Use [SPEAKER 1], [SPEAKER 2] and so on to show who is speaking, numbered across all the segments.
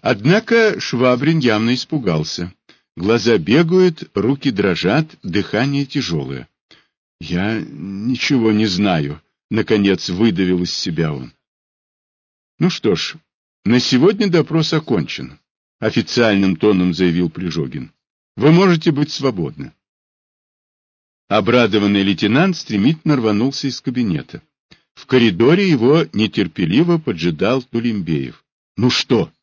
[SPEAKER 1] Однако Швабрин явно испугался. Глаза бегают, руки дрожат, дыхание тяжелое. — Я ничего не знаю, — наконец выдавил из себя он. — Ну что ж, на сегодня допрос окончен, — официальным тоном заявил Прижогин. — Вы можете быть свободны. Обрадованный лейтенант стремительно рванулся из кабинета. В коридоре его нетерпеливо поджидал Тулембеев. — Ну что? —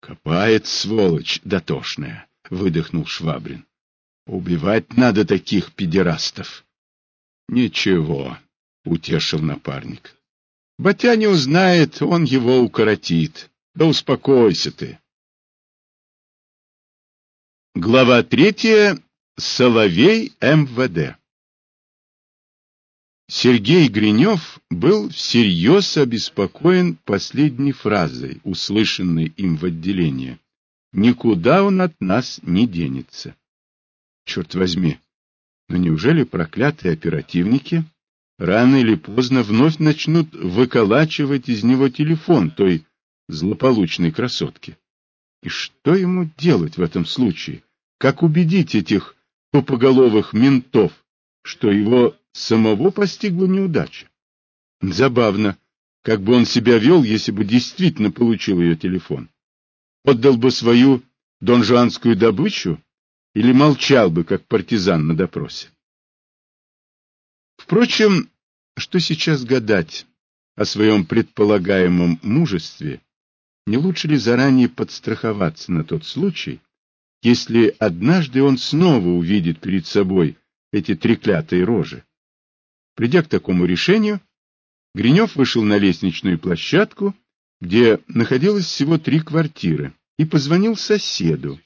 [SPEAKER 1] Копает, сволочь дотошная, — выдохнул Швабрин. — Убивать надо таких педерастов. — Ничего, — утешил напарник. — Батя не узнает, он его укоротит. Да успокойся ты. Глава третья. Соловей МВД. Сергей Гринев был всерьез обеспокоен последней фразой, услышанной им в отделении. «Никуда он от нас не денется». Черт возьми, но неужели проклятые оперативники рано или поздно вновь начнут выколачивать из него телефон той злополучной красотки? И что ему делать в этом случае? Как убедить этих тупоголовых ментов, что его самого постигла неудача. Забавно, как бы он себя вел, если бы действительно получил ее телефон. Отдал бы свою донжуанскую добычу или молчал бы, как партизан на допросе. Впрочем, что сейчас гадать о своем предполагаемом мужестве, не лучше ли заранее подстраховаться на тот случай, если однажды он снова увидит перед собой эти треклятые рожи? Придя к такому решению, Гринев вышел на лестничную площадку, где находилось всего три квартиры, и позвонил соседу.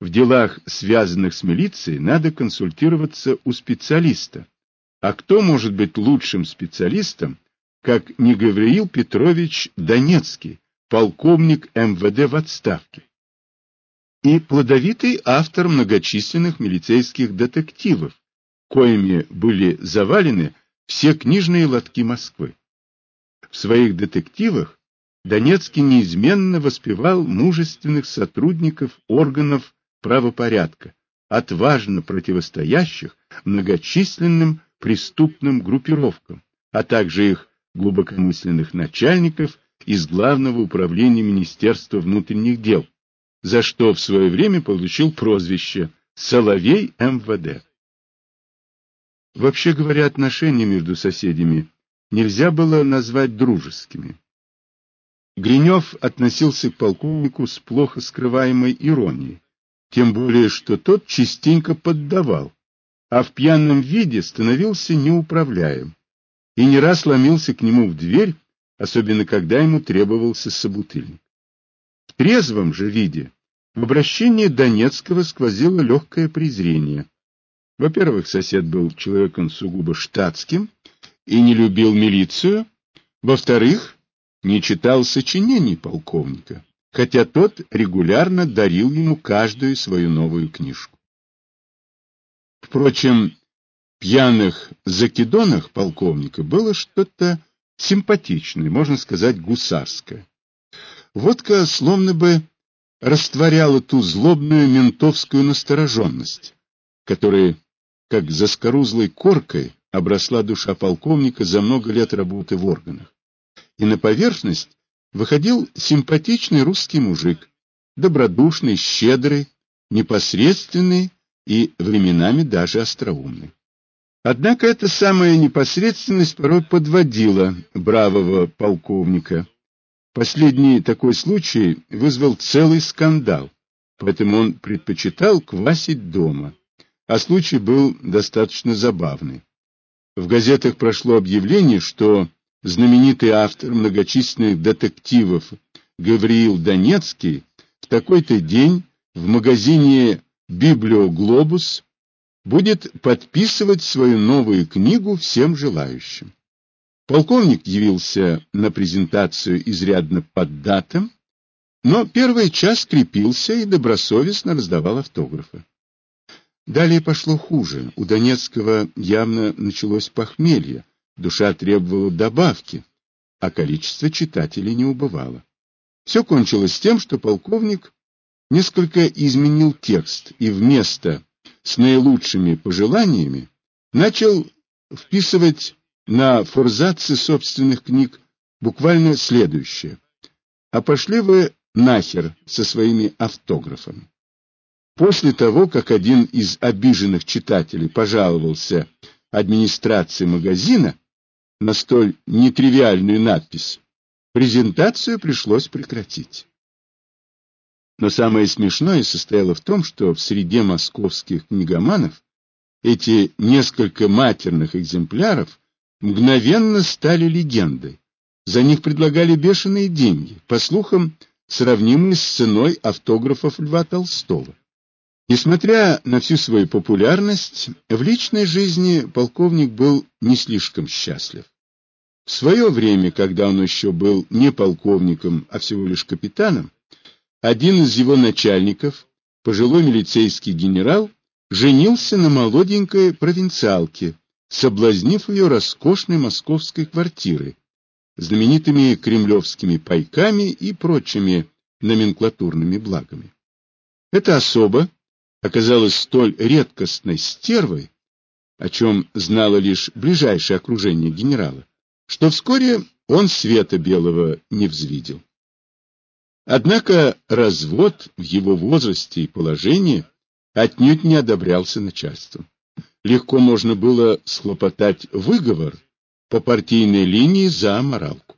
[SPEAKER 1] В делах, связанных с милицией, надо консультироваться у специалиста. А кто может быть лучшим специалистом, как не Гавриил Петрович Донецкий, полковник МВД в отставке? И плодовитый автор многочисленных милицейских детективов, коими были завалены все книжные лотки Москвы. В своих детективах Донецкий неизменно воспевал мужественных сотрудников органов правопорядка, отважно противостоящих многочисленным преступным группировкам, а также их глубокомысленных начальников из Главного управления Министерства внутренних дел, за что в свое время получил прозвище «Соловей МВД». Вообще говоря, отношения между соседями нельзя было назвать дружескими. Гринев относился к полковнику с плохо скрываемой иронией, тем более, что тот частенько поддавал, а в пьяном виде становился неуправляем и не раз ломился к нему в дверь, особенно когда ему требовался собутыльник. В трезвом же виде в обращении Донецкого сквозило легкое презрение, во-первых, сосед был человеком сугубо штатским и не любил милицию. Во-вторых, не читал сочинений полковника, хотя тот регулярно дарил ему каждую свою новую книжку. Впрочем, пьяных закидонах полковника было что-то симпатичное, можно сказать, гусарское. Водка словно бы растворяла ту злобную ментовскую настороженность, которая как заскорузлой коркой обросла душа полковника за много лет работы в органах. И на поверхность выходил симпатичный русский мужик, добродушный, щедрый, непосредственный и временами даже остроумный. Однако эта самая непосредственность порой подводила бравого полковника. Последний такой случай вызвал целый скандал, поэтому он предпочитал квасить дома а случай был достаточно забавный. В газетах прошло объявление, что знаменитый автор многочисленных детективов Гавриил Донецкий в такой-то день в магазине «Библиоглобус» будет подписывать свою новую книгу всем желающим. Полковник явился на презентацию изрядно поддатым, но первый час крепился и добросовестно раздавал автографы. Далее пошло хуже. У Донецкого явно началось похмелье, душа требовала добавки, а количество читателей не убывало. Все кончилось тем, что полковник несколько изменил текст и вместо с наилучшими пожеланиями начал вписывать на форзацы собственных книг буквально следующее. А пошли вы нахер со своими автографами. После того, как один из обиженных читателей пожаловался администрации магазина на столь нетривиальную надпись, презентацию пришлось прекратить. Но самое смешное состояло в том, что в среде московских книгоманов эти несколько матерных экземпляров мгновенно стали легендой. За них предлагали бешеные деньги, по слухам, сравнимые с ценой автографов Льва Толстого. Несмотря на всю свою популярность, в личной жизни полковник был не слишком счастлив. В свое время, когда он еще был не полковником, а всего лишь капитаном, один из его начальников, пожилой милицейский генерал, женился на молоденькой провинциалке, соблазнив ее роскошной московской квартирой, знаменитыми кремлевскими пайками и прочими номенклатурными благами. Эта особа оказалась столь редкостной стервой, о чем знало лишь ближайшее окружение генерала, что вскоре он света белого не взвидел. Однако развод в его возрасте и положении отнюдь не одобрялся начальством. Легко можно было схлопотать выговор по партийной линии за моралку.